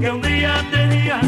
que un día tenía